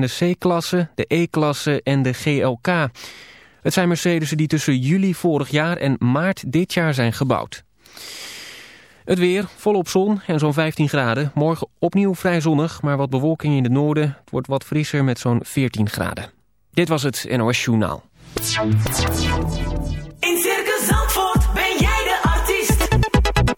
de C-klasse, de E-klasse en de GLK. Het zijn Mercedes'en die tussen juli vorig jaar en maart dit jaar zijn gebouwd. Het weer, volop zon en zo'n 15 graden. Morgen opnieuw vrij zonnig, maar wat bewolking in het noorden. Het wordt wat frisser met zo'n 14 graden. Dit was het NOS Journaal. In Circus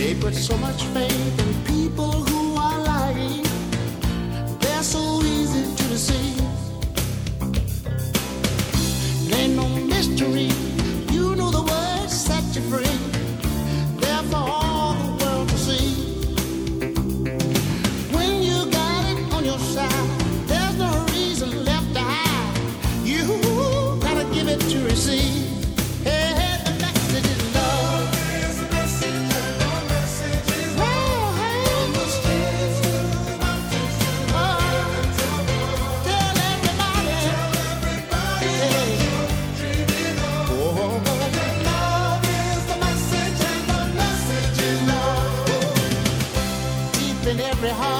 They put so much faith in people hard.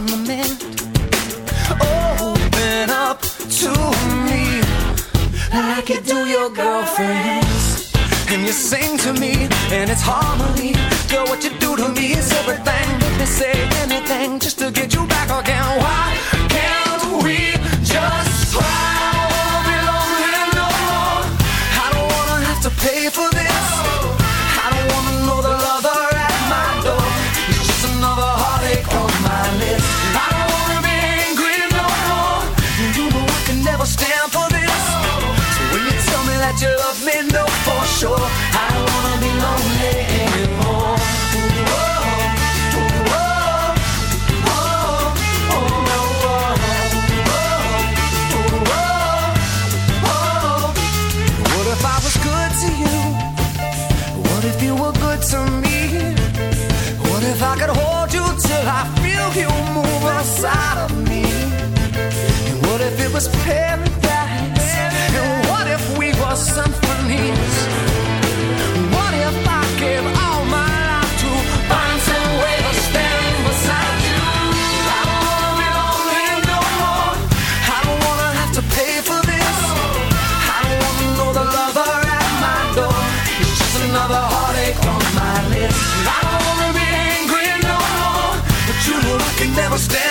you do your girlfriends. And you sing to me, and it's harmony. Girl, what you do to me is everything. Me say anything just to get you back again. Why what if we were symphonies? What if I gave all my life to find some way beside you? I don't wanna be lonely no more. I don't wanna have to pay for this. I don't wanna know the lover at my door. Just another heartache on my. I don't wanna be angry no more, but you know I can never stand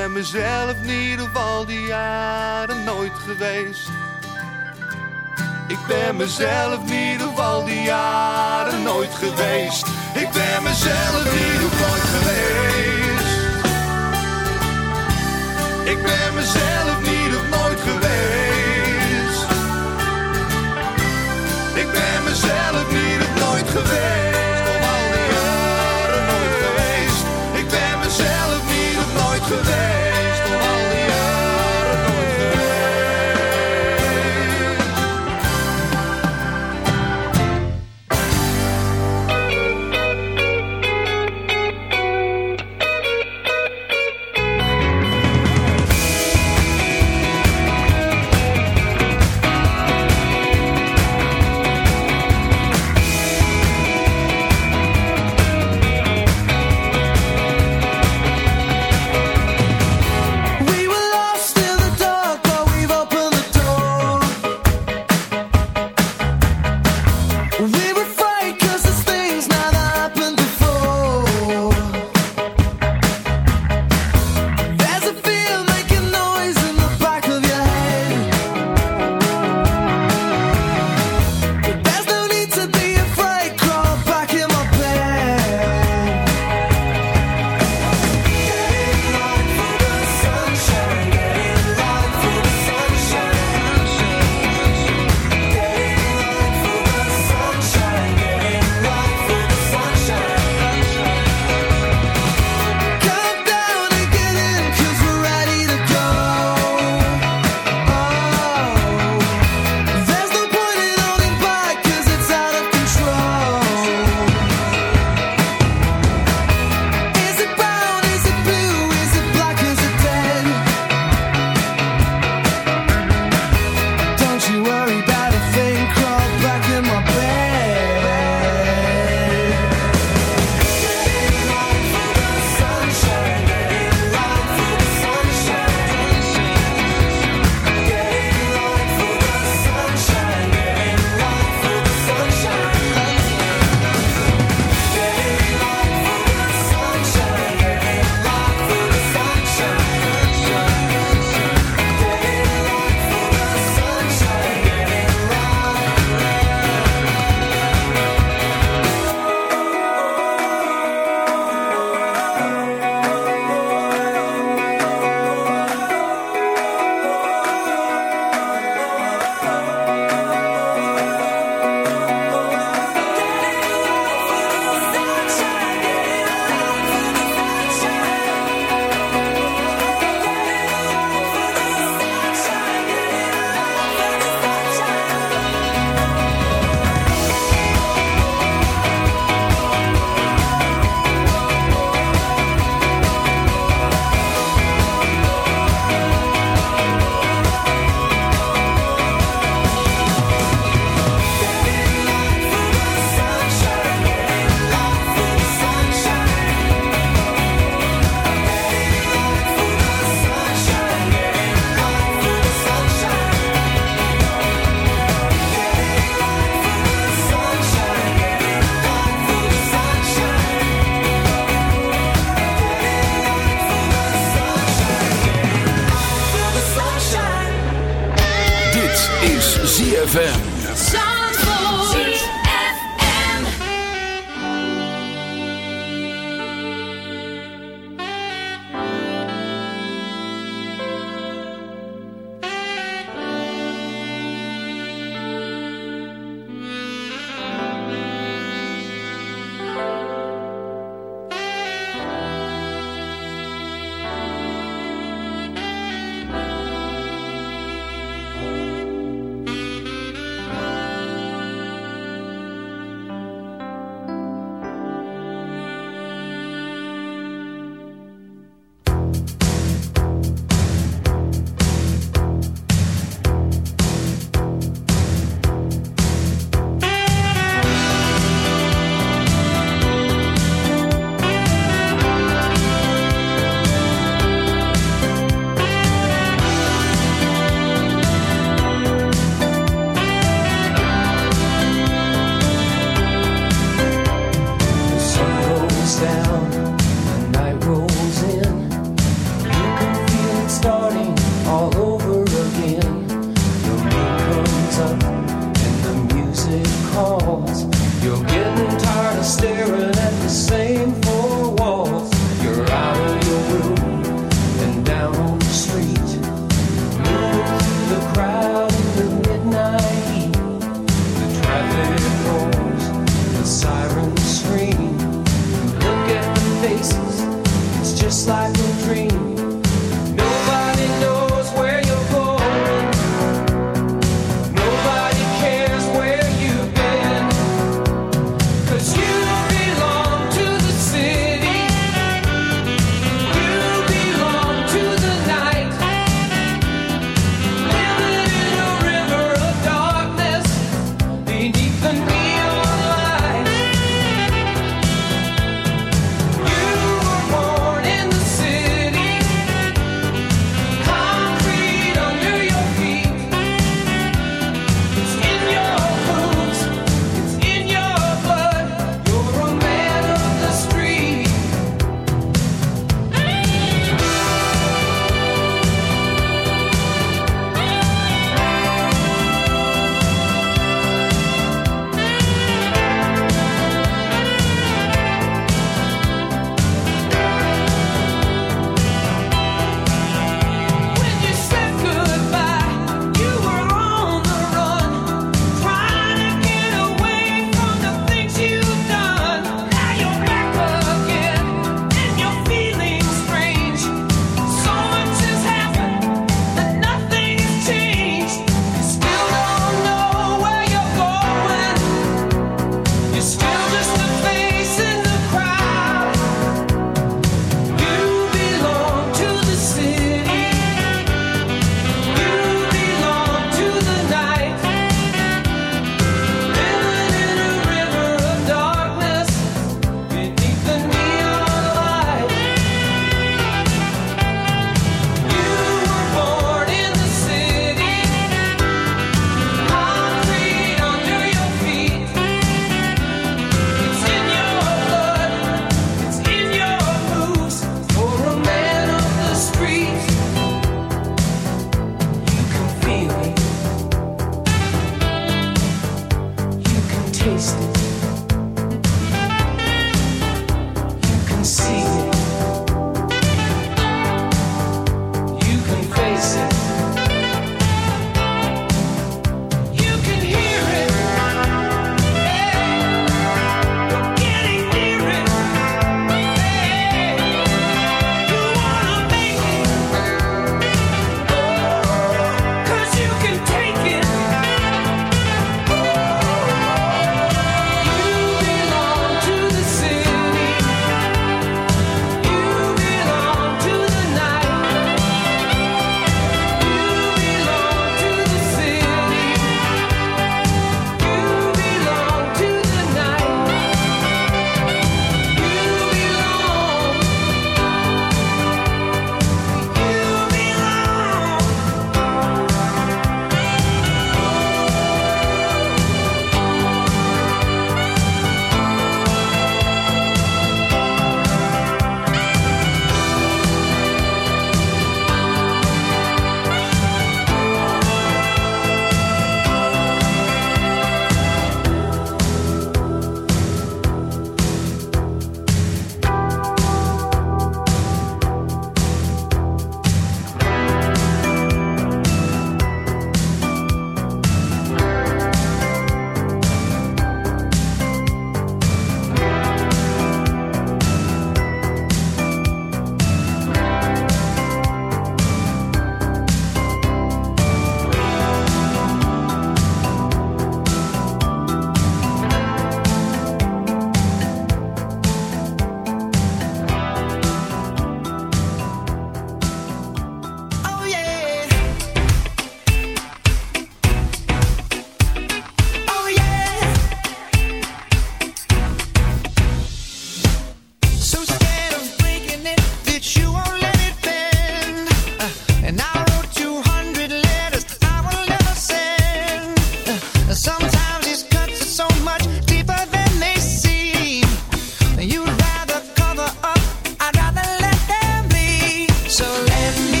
Ben mezelf niet op al die jaren nooit geweest. Ik ben mezelf niet op al die jaren nooit geweest. Ik ben mezelf op nooit geweest.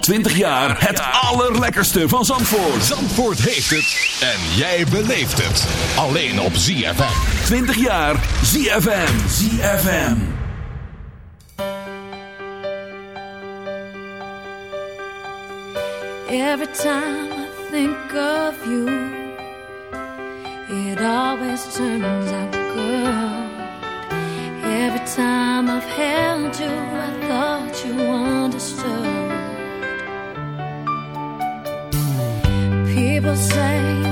20 jaar het allerlekkerste van Zandvoort. Zandvoort heeft het en jij beleeft het. Alleen op ZFM. 20 jaar ZFM. ZFM. Every time I think of you It always turns out good Every time I've held you I thought you understood people say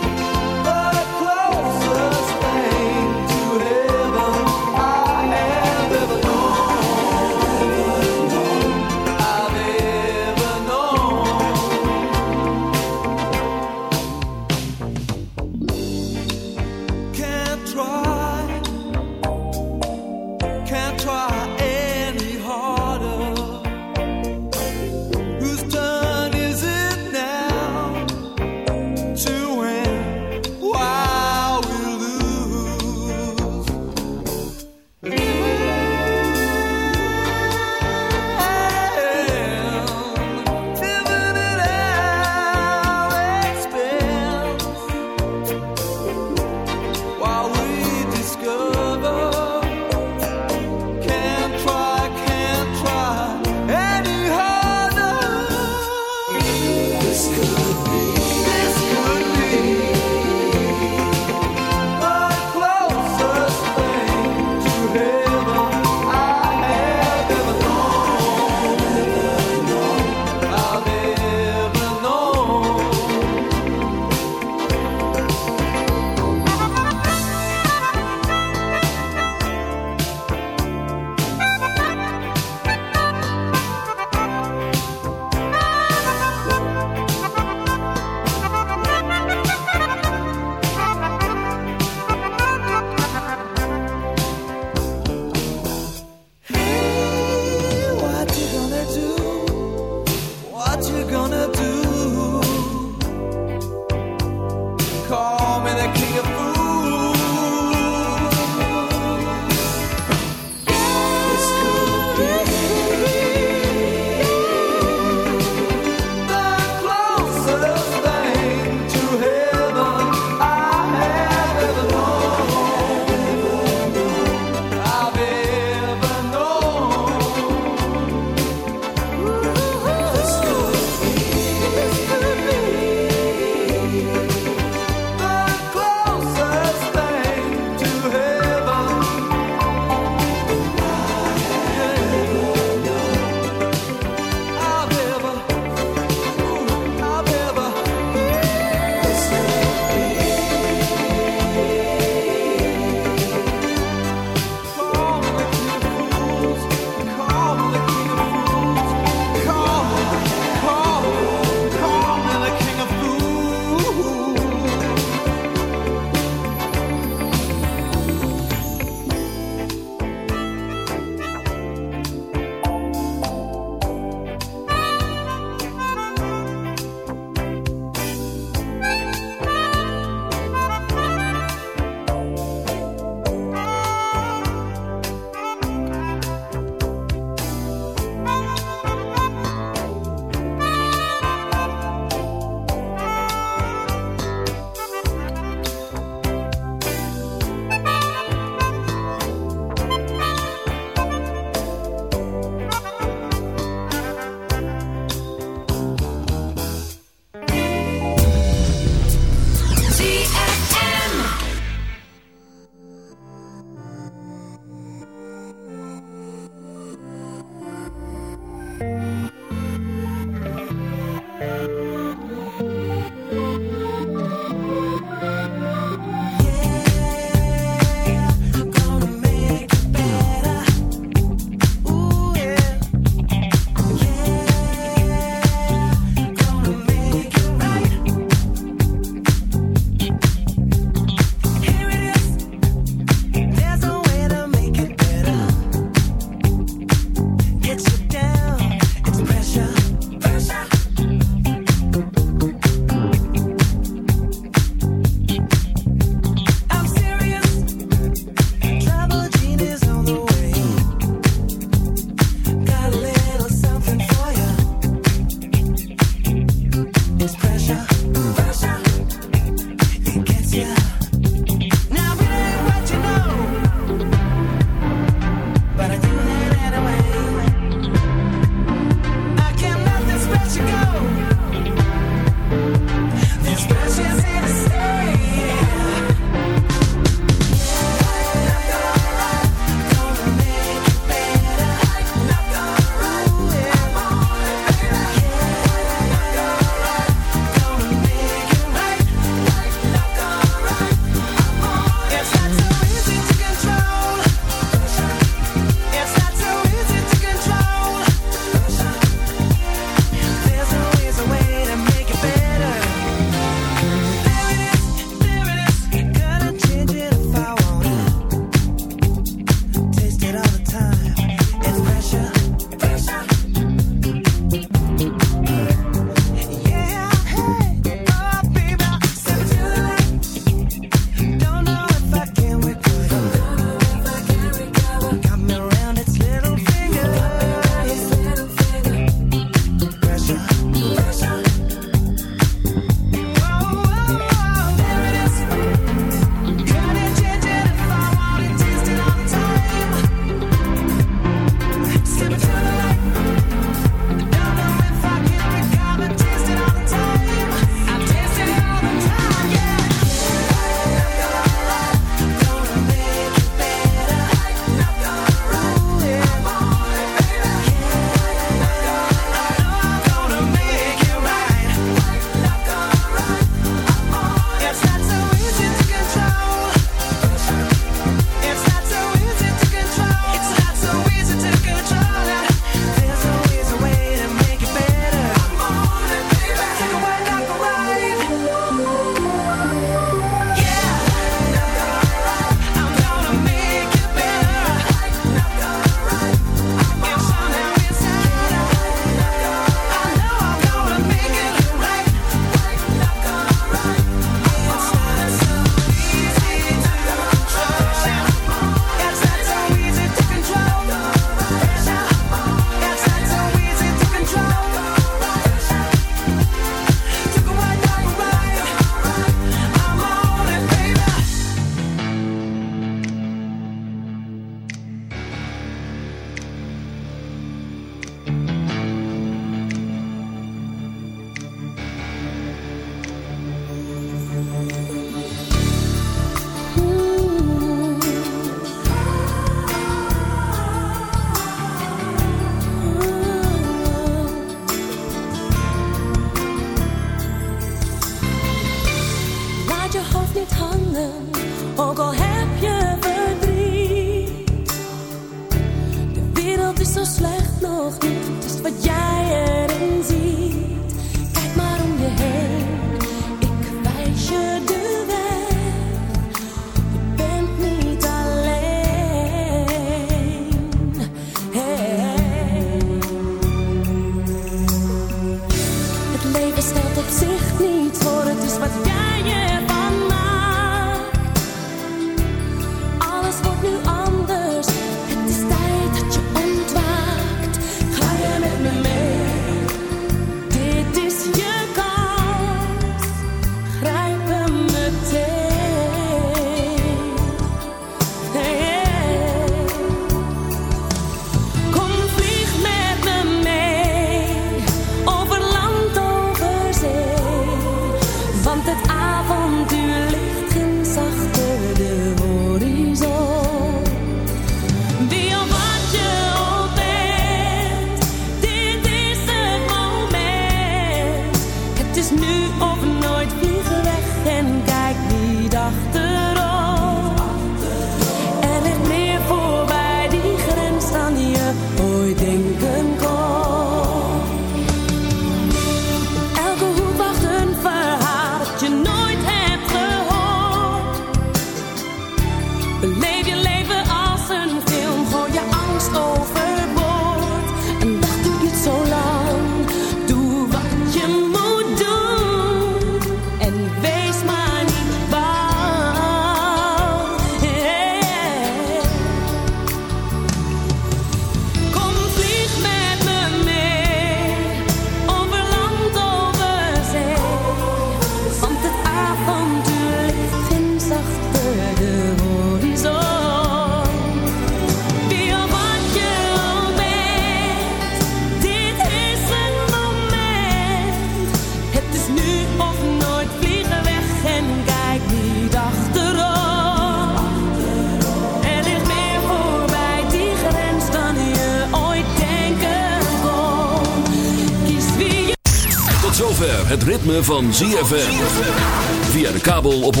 van ZFM. Via de kabel op 104.5.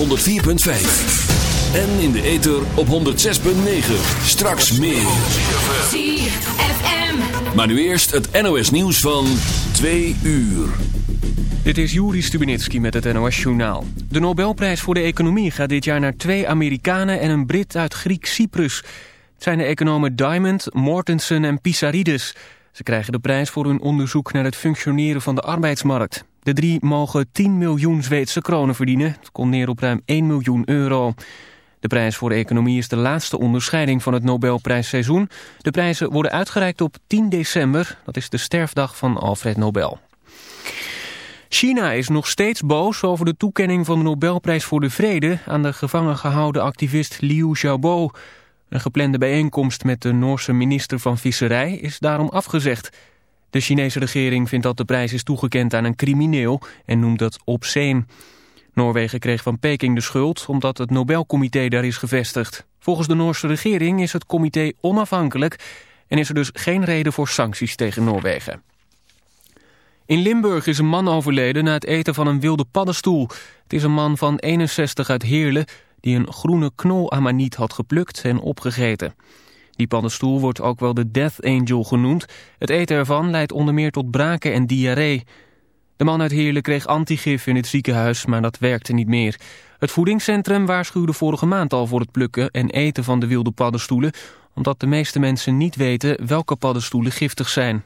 En in de ether op 106.9. Straks meer. ZFM. Maar nu eerst het NOS nieuws van 2 uur. Dit is Juri Stubenitski met het NOS-journaal. De Nobelprijs voor de economie gaat dit jaar naar twee Amerikanen en een Brit uit Griek Cyprus. Het zijn de economen Diamond, Mortensen en Pissarides. Ze krijgen de prijs voor hun onderzoek naar het functioneren van de arbeidsmarkt. De drie mogen 10 miljoen Zweedse kronen verdienen. Het komt neer op ruim 1 miljoen euro. De prijs voor de economie is de laatste onderscheiding van het Nobelprijsseizoen. De prijzen worden uitgereikt op 10 december. Dat is de sterfdag van Alfred Nobel. China is nog steeds boos over de toekenning van de Nobelprijs voor de Vrede aan de gevangen gehouden activist Liu Xiaobo. Een geplande bijeenkomst met de Noorse minister van Visserij is daarom afgezegd. De Chinese regering vindt dat de prijs is toegekend aan een crimineel en noemt dat obscene. Noorwegen kreeg van Peking de schuld omdat het Nobelcomité daar is gevestigd. Volgens de Noorse regering is het comité onafhankelijk en is er dus geen reden voor sancties tegen Noorwegen. In Limburg is een man overleden na het eten van een wilde paddenstoel. Het is een man van 61 uit Heerlen die een groene knolamaniet had geplukt en opgegeten. Die paddenstoel wordt ook wel de Death Angel genoemd. Het eten ervan leidt onder meer tot braken en diarree. De man uit Heerlen kreeg antigif in het ziekenhuis, maar dat werkte niet meer. Het voedingscentrum waarschuwde vorige maand al voor het plukken en eten van de wilde paddenstoelen... omdat de meeste mensen niet weten welke paddenstoelen giftig zijn.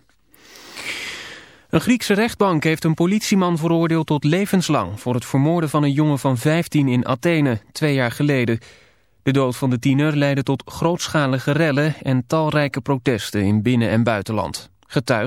Een Griekse rechtbank heeft een politieman veroordeeld tot levenslang... voor het vermoorden van een jongen van 15 in Athene, twee jaar geleden. De dood van de tiener leidde tot grootschalige rellen... en talrijke protesten in binnen- en buitenland. Getuigen